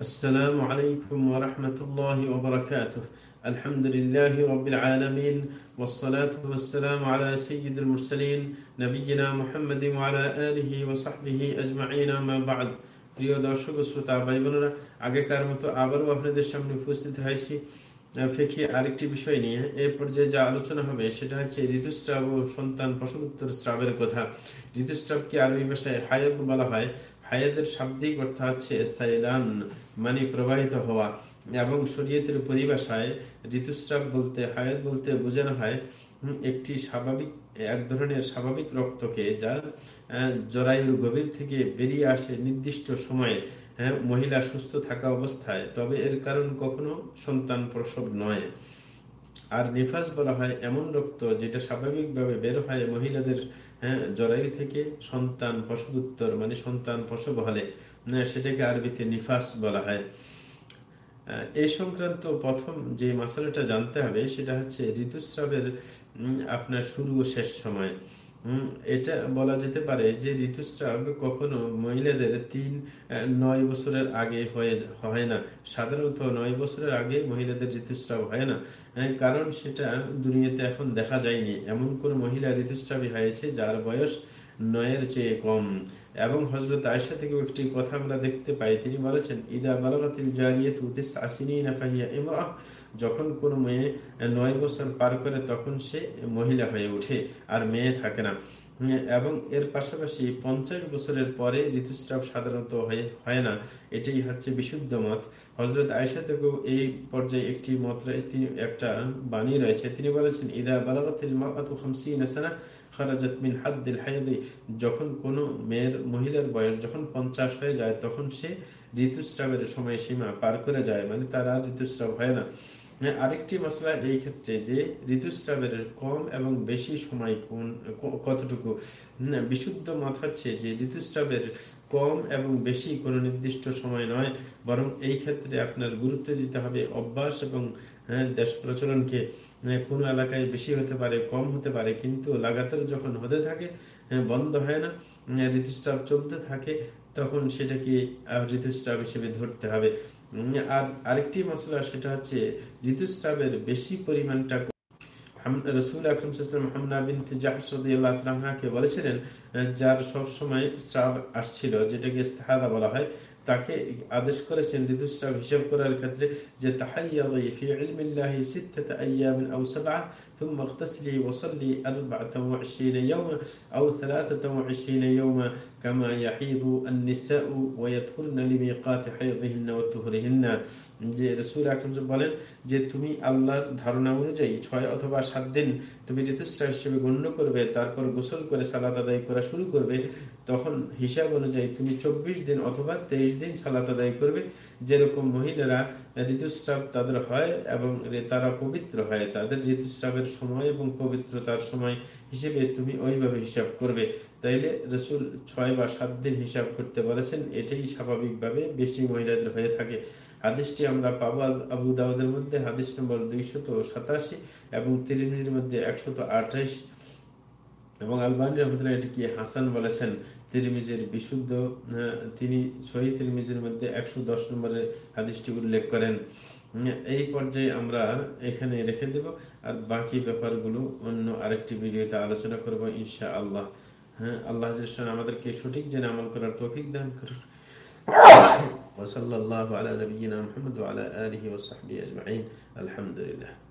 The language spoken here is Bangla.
السلام عليكم ورحمة الله وبركاته الحمد لله رب العالمين والصلاة والسلام على سيد المرسلين نبينا محمد وعلى آله وصحبه أجمعين ما بعد প্রিয় দর্শক শ্রোতা ভাই বোনেরা আগেকার মতো আবারও আপনাদের সামনে উপস্থিত হয়েছি ফেকি আরেকটি বিষয় নিয়ে এ পর্যায়ে যা আলোচনা হবে সেটা হচ্ছে ঋতুস্রাব ও সন্তান প্রসবোত্তর স্রাবের কথা ঋতুস্রাবকে আরবি ভাষায় হায়াত বলা হয় হায়াতের শাব্দিক অর্থ হচ্ছে সাইলান মানে প্রবাহিত হওয়া। এবং শরীয়তের পরিভাষায় ঋতুস্রাব বলতে, হায়াত বলতে বোঝানো হয় একটি স্বাভাবিক, এক ধরনের স্বাভাবিক রক্তকে যা জরায়ুর গভীর থেকে বেরিয়ে আসে নির্দিষ্ট সময়ে। হ্যাঁ মহিলা সুস্থ থাকা অবস্থায়, তবে এর কারণ কখনো সন্তান প্রসব নয়। আর নিফাস বলা হয় এমন রক্ত যেটা স্বাভাবিকভাবে বের হয় মহিলাদের হ্যাঁ জরায়ু থেকে সন্তান প্রসবোত্তর মানে সন্তান প্রসব হলে সেটাকে আরবিতে নিফাস বলা হয়। এই সংক্রান্ত প্রথম যে মশলাটা জানতে হবে সেটা হচ্ছে ঋতুস্রাবের আপনার শুরু ও শেষ সময়। এটা বলা যেতে পারে যে ঋতুস্রাব কখনো মহিলাদের তিন নয় বছরের আগে হয়ে হয় না। সাধারণত নয় বছরের আগে মহিলাদের ঋতুস্রাব হয় না কারণ সেটা দুনিয়াতে এখন দেখা যায়নি। এমন কোন মহিলা ঋতুস্রাবী হয়েছে যার বয়স নয়ের চেয়ে কম। এবং হজরত আয়সা থেকে একটি কথা আমরা দেখতে পাই। তিনি বলেছেন, ইদা বালাগাতিল জারিয়াত আসিনি না নাফাহিয়া ইমরা যখন কোন মেয়ে নয় বছর পার করে, তখন সে মহিলা হয়ে ওঠে, আর মেয়ে থাকে না। এবং এর পাশাপাশি পঞ্চাশ বছরের পরে ঋতুস্রাব সাধারণত হয় না। এটাই হচ্ছে বিশুদ্ধ মত। হজরত আয়সা থেকেও এই পর্যায়ে একটি মত একটা বাণী রয়েছে। তিনি বলেছেন, ইদা হাদ্দিল হায়াদি। যখন কোনো মেয়ের, মহিলার বয়স যখন পঞ্চাশ হয়ে যায়, তখন সে ঋতুস্রাবের সময় সীমা পার করে যায় মানে তার আর ঋতুস্রাব হয় না। আরেকটি মশলা এই ক্ষেত্রে যে ঋতুস্রাবের কম এবং বেশি সময় কোন কতটুকু? বিশুদ্ধ মত হচ্ছে যে ঋতুস্রাবের কম এবং বেশি কোনো নির্দিষ্ট সময় নয়, বরং এই ক্ষেত্রে আপনার গুরুত্ব দিতে হবে অভ্যাস এবং দেশ প্রচলনকে কোনো এলাকায় বেশি হতে পারে, কম হতে পারে, কিন্তু লাগাতার যখন হতে থাকে বন্ধ হয় না ঋতুস্রাব চলতে থাকে, তখন সেটাকে ঋতুস্রাব হিসেবে ধরতে হবে। আর আরেকটি মশলা সেটা হচ্ছে ঋতুস্রাবের বেশি পরিমাণটা রসুল আকরম হামনা বিনতে জাহাজকে বলেছিলেন যার সব সময় স্রাব আসছিল, যেটাকে বলা হয় তাকে আদেশ করেছেন ঋতুস্রাব হিসাব করার ক্ষেত্রে যে তাহাইয়াদি ফি ইলমিল্লাহি সিত্তাতা আইয়ামিন আও সাবআ ثم اغتسلي وصلي 24 يوما أو 23 يوما كما يحيض النساء ويدخلن لميقات حيضهن وطهرهن যে রসুল আকরম বলেন যে তুমি আল্লাহর ধারণা অনুযায়ী ছয় অথবা সাত দিন তুমি ঋতুস্রাব হিসেবে গণ্য করবে তারপর গোসল করে সালাত আদায় করা শুরু করবে তখন হিসাব অনুযায়ী তুমি চব্বিশ দিন অথবা তেইশ দিন সালাত আদায় করবে। যেরকম মহিলারা ঋতুস্রাব তাদের হয় এবং তারা পবিত্র হয়। তাদের ঋতুস্রাবের সময় এবং পবিত্রতার সময় হিসেবে তুমি ওইভাবে হিসাব করবে। তাইলে রসুল ছয় বা সাত দিন হিসাব করতে বলেছেন, এটাই স্বাভাবিকভাবে বেশি মহিলাদের হয়ে থাকে। হাদিসটি আমরা পাবো আবু দাউদের মধ্যে, হাদিস নম্বর দুইশত সাতাশি এবং তিরিমির মধ্যে একশত আঠাইশ। এবং আলবানী রহমতুল্লাহ এটিকে হাসান বলেছেন তিরমিজের বিশুদ্ধ তিনি শহীদ তিরমিজের মধ্যে একশো দশ নম্বরের হাদিসটি উল্লেখ করেন এই পর্যায়ে আমরা এখানে রেখে দেব আর বাকি ব্যাপারগুলো অন্য আরেকটি ভিডিওতে আলোচনা করব ইনশা আল্লাহ হ্যাঁ আল্লাহ আমাদেরকে সঠিক জেনে আমল করার তৌফিক দান করুন وصلى الله على نبينا محمد وعلى آله وصحبه أجمعين الحمد لله